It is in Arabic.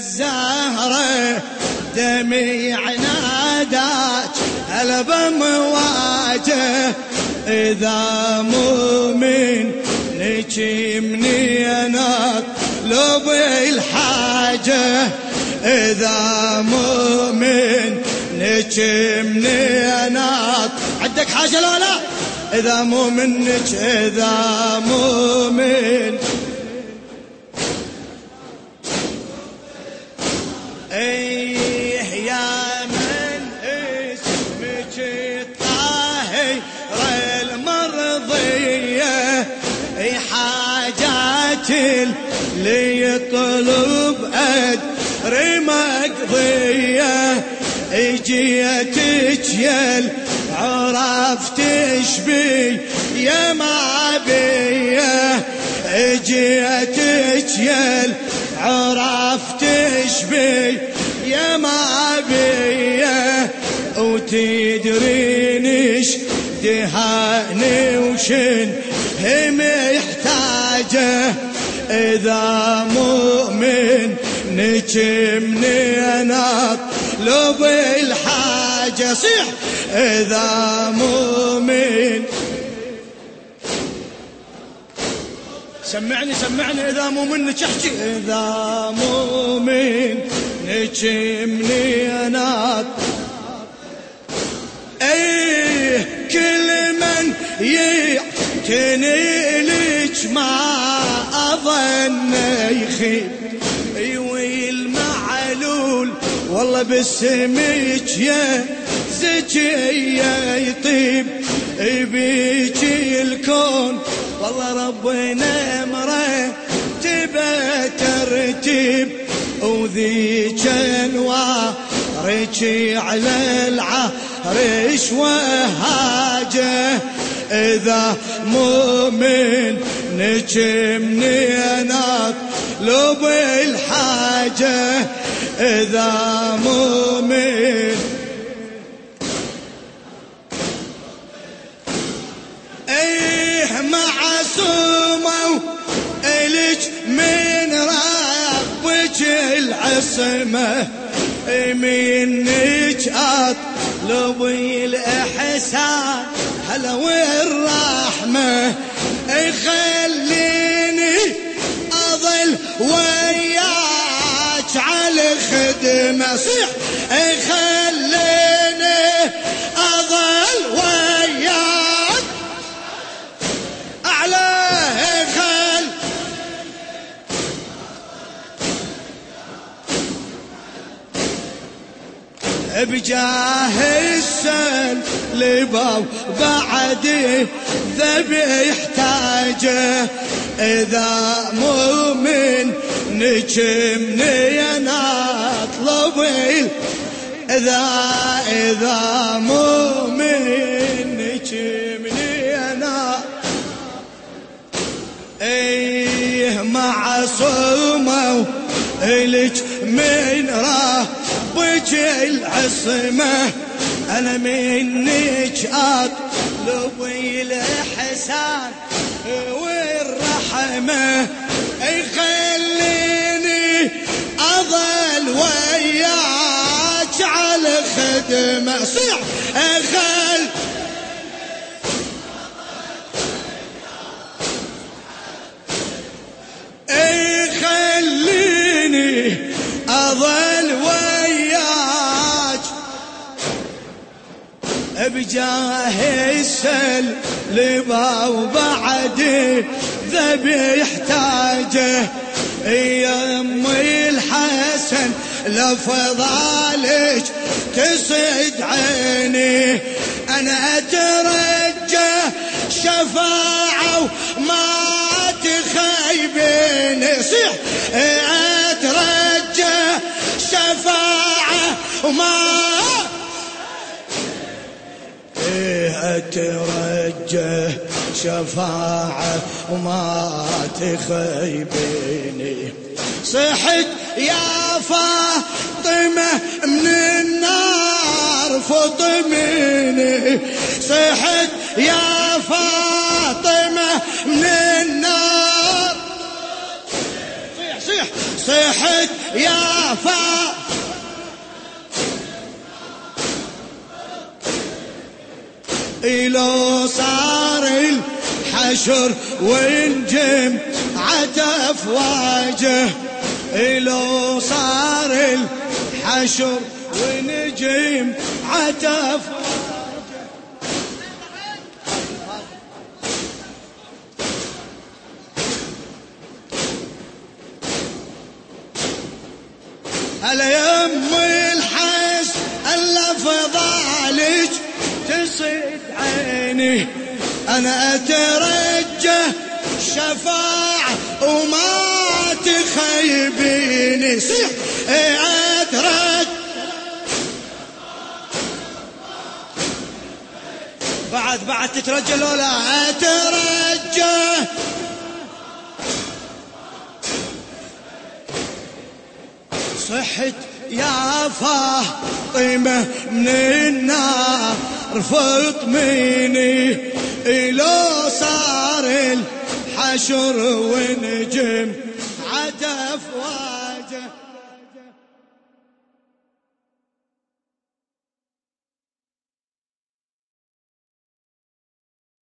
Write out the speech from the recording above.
الزهرة دمي عنادات قلب مواجه إذا مو من نجمني أنا لو بالحاجة إذا مو من نجمني أنا عندك حاجة لو لا إذا مو منك إذا مو من إيه يا من اسمك الطاهر المرضية اي حاجات اللي اجيتك يا عرفت شبي يا معبية اجيتك يا عرفت شبي يا معبية وتدرينش دهاني وشن هي محتاجة إذا مؤمن نجمني أنا لو بالحاجة صيح إذا مؤمن سمعني سمعني إذا مو منك أحكي. إذا مو من نجمني أنا أيه كل من يعتني لك ما أظن يخيب المعلول والله باسمك يا زكية يطيب بيك الكون والله ربنا امره تبى ترتيب وذيك انوارك على العرش وهاجه. إذا مؤمن نجمني أنا لو بالحاجة إذا مؤمن معصومه الك من ربك العصمة. منك اطلب الإحسان. هلا والرحمة. خليني أظل وياك على خدمه صيح خليني بجاه السن لباو بعد ذبي يحتاجه إذا مؤمن نجمني أنا اطلب إذا إذا مؤمن نجمني أنا إيه معصومة الك من ربك العصمه أنا منك اطلب الاحسان والرحمة. يخليني أظل وياك على خدمة. صيح خل بجاه السلبة وبعد ذبي يحتاجه يا امي الحسن لفضالك تسعد عيني. أنا أترجى شفاعة وما تخيبني صيح أترجى شفاعة وما اترجى شفاعة وما تخيبني. صحت يا فاطمة من النار فطمني. صحت يا فاطمة من النار. صيح صيح. صحت يا فا إلو صار الحشر ونجم عتف واجه إلو صار الحشر ونجم عتف هلا يم الحس الا فضالك تصيد عيني. أنا أترجى شفاعة وما تخيبيني. صيح اترجى بعد بعد تترجى لولا. أترجى. صحت يا فاطمة من النار فاطميني إلو صار الحشر ونجم عتف واجه